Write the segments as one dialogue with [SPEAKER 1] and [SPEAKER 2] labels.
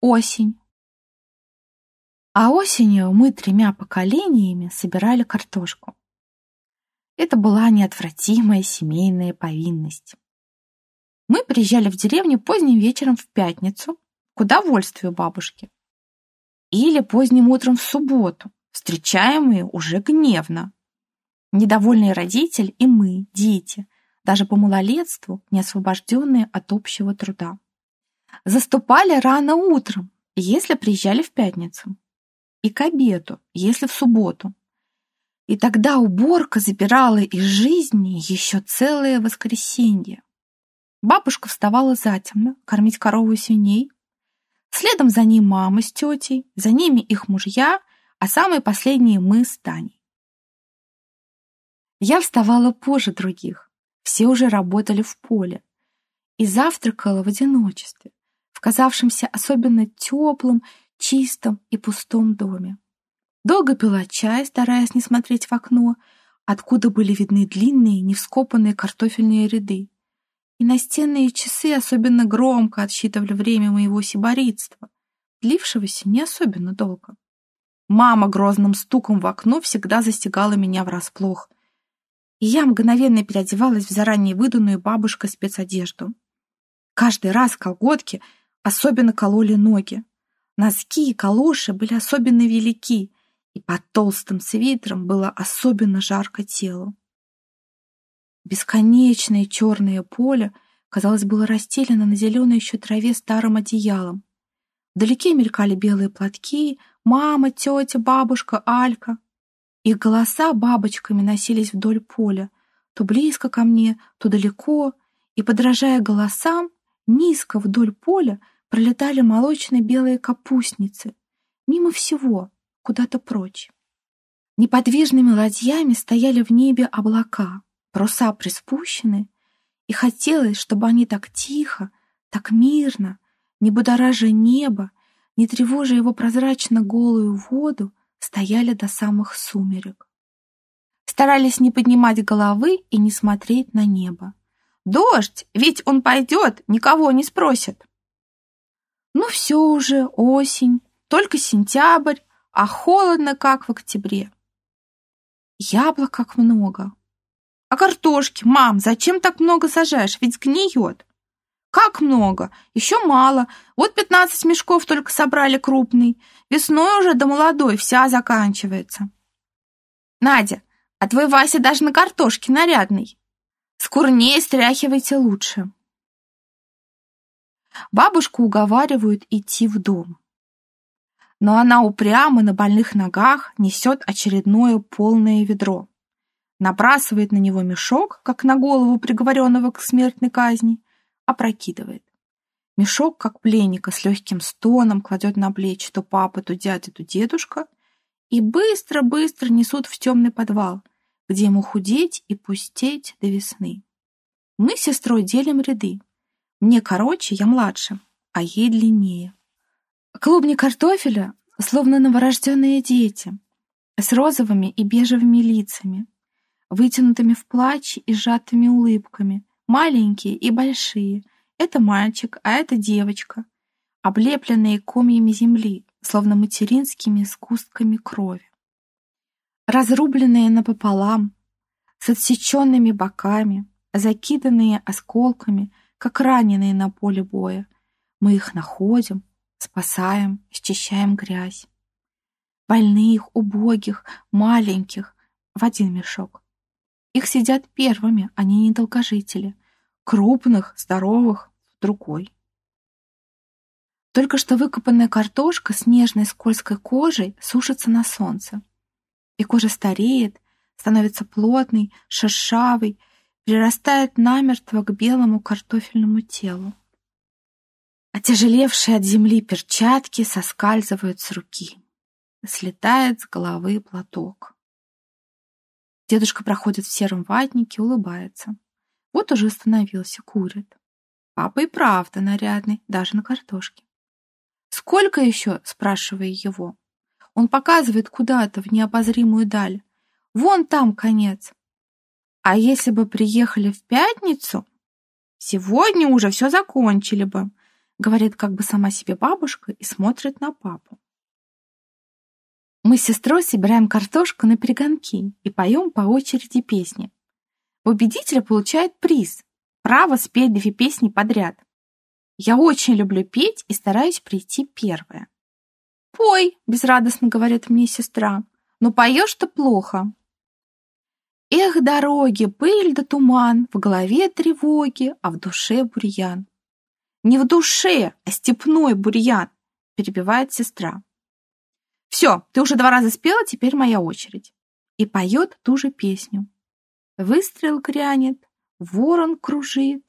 [SPEAKER 1] Осень. А осенью мы тремя поколениями собирали картошку. Это была неотвратимая семейная повинность. Мы приезжали в деревню поздним вечером в пятницу, к удовольствию бабушки. Или поздним утром в субботу, встречаемые уже гневно. Недовольный родитель и мы, дети, даже по малолетству, не освобожденные от общего труда. Заступали рано утром, если приезжали в пятницу, и к обеду, если в субботу. И тогда уборка забирала из жизни еще целое воскресенье. Бабушка вставала затемно кормить корову и свиней. Следом за ней мама с тетей, за ними их мужья, а самые последние мы с Таней. Я вставала позже других, все уже работали в поле, и завтракала в одиночестве в казавшемся особенно теплом, чистом и пустом доме. Долго пила чай, стараясь не смотреть в окно, откуда были видны длинные, невскопанные картофельные ряды. И настенные часы особенно громко отсчитывали время моего сиборитства, длившегося не особенно долго. Мама грозным стуком в окно всегда застигала меня врасплох, и я мгновенно переодевалась в заранее выданную бабушкой спецодежду. Каждый раз колготки — особенно кололи ноги. Носки и калоши были особенно велики, и под толстым свитером было особенно жарко телу. Бесконечное черное поле, казалось, было расстелено на зеленой еще траве старым одеялом. Вдалеке мелькали белые платки, мама, тетя, бабушка, Алька. Их голоса бабочками носились вдоль поля, то близко ко мне, то далеко, и, подражая голосам, низко вдоль поля пролетали молочные белые капустницы, мимо всего, куда-то прочь. Неподвижными ладьями стояли в небе облака, паруса приспущены, и хотелось, чтобы они так тихо, так мирно, не будоража небо, не тревожа его прозрачно голую воду, стояли до самых сумерек. Старались не поднимать головы и не смотреть на небо. «Дождь! Ведь он пойдет, никого не спросит!» Ну все уже, осень, только сентябрь, а холодно, как в октябре. Яблок как много. А картошки, мам, зачем так много сажаешь? Ведь сгниет. Как много? Еще мало. Вот пятнадцать мешков только собрали крупный. Весной уже до молодой вся заканчивается. Надя, а твой Вася даже на картошке нарядный. Скурнее стряхивайте лучше. Бабушку уговаривают идти в дом. Но она упрямо на больных ногах несет очередное полное ведро. Набрасывает на него мешок, как на голову приговоренного к смертной казни, опрокидывает. Мешок, как пленника, с легким стоном кладет на плечи то папа, то дядя, то дедушка и быстро-быстро несут в темный подвал, где ему худеть и пустеть до весны. Мы с сестрой делим ряды. Мне короче, я младше, а ей длиннее. Клубни картофеля, словно новорожденные дети, с розовыми и бежевыми лицами, вытянутыми в плач и сжатыми улыбками, маленькие и большие. Это мальчик, а это девочка, облепленные комьями земли, словно материнскими скустками крови. Разрубленные напополам, с отсеченными боками, закиданные осколками — как раненые на поле боя. Мы их находим, спасаем, счищаем грязь. Больных, убогих, маленьких в один мешок. Их сидят первыми, они не долгожители. Крупных, здоровых в другой. Только что выкопанная картошка с нежной скользкой кожей сушится на солнце. И кожа стареет, становится плотной, шершавой, прирастает намертво к белому картофельному телу. Отяжелевшие от земли перчатки соскальзывают с руки. Слетает с головы платок. Дедушка проходит в сером ватнике, улыбается. Вот уже остановился, курит. Папа и правда нарядный, даже на картошке. «Сколько еще?» — спрашиваю его. Он показывает куда-то в необозримую даль. «Вон там конец. А если бы приехали в пятницу, сегодня уже все закончили бы. говорит как бы сама себе бабушка и смотрит на папу. Мы с сестрой собираем картошку на перегонки и поем по очереди песни. Победитель получает приз – право спеть две песни подряд. Я очень люблю петь и стараюсь прийти первая. «Пой», — безрадостно говорит мне сестра, — «но поешь-то плохо». Эх, дороги, пыль да туман, в голове тревоги, а в душе бурьян. Не в душе, а степной бурьян, перебивает сестра. Все, ты уже два раза спела, теперь моя очередь. И поет ту же песню. Выстрел грянет, ворон кружит,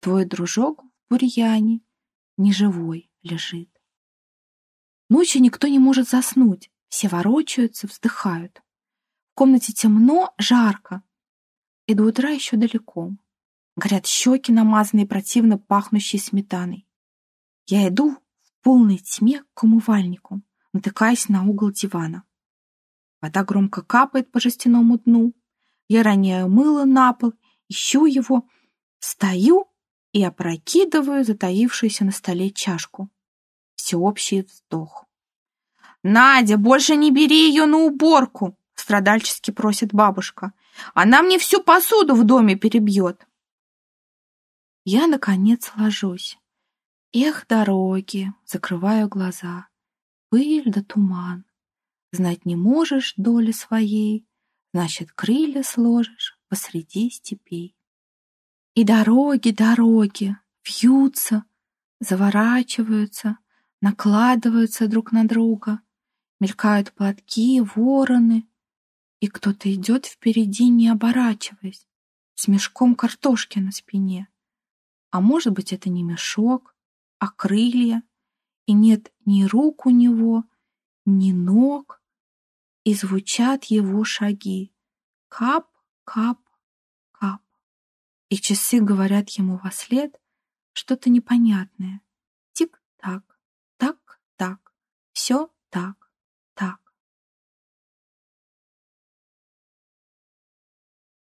[SPEAKER 1] твой дружок в бурьяне неживой лежит. Ночью никто не может заснуть, все ворочаются, вздыхают. В комнате темно, жарко, и до утра еще далеко. Горят щеки, намазанные противно пахнущей сметаной. Я иду в полной тьме к умывальнику, натыкаясь на угол дивана. Вода громко капает по жестяному дну. Я роняю мыло на пол, ищу его, стою и опрокидываю затаившуюся на столе чашку. Всеобщий вздох. «Надя, больше не бери ее на уборку!» — страдальчески просит бабушка. «Она мне всю посуду в доме перебьет!» Я, наконец, ложусь. Эх, дороги, закрываю глаза. Пыль да туман. Знать не можешь доли своей, Значит, крылья сложишь посреди степей. И дороги, дороги вьются, заворачиваются, накладываются друг на друга, мелькают платки, вороны, и кто-то идет впереди, не оборачиваясь, с мешком картошки на спине. А может быть, это не мешок, а крылья, и нет ни рук у него, ни ног, и звучат его шаги. Кап, кап, кап. И часы говорят ему во след что-то непонятное. Тик-так, так-так, все так.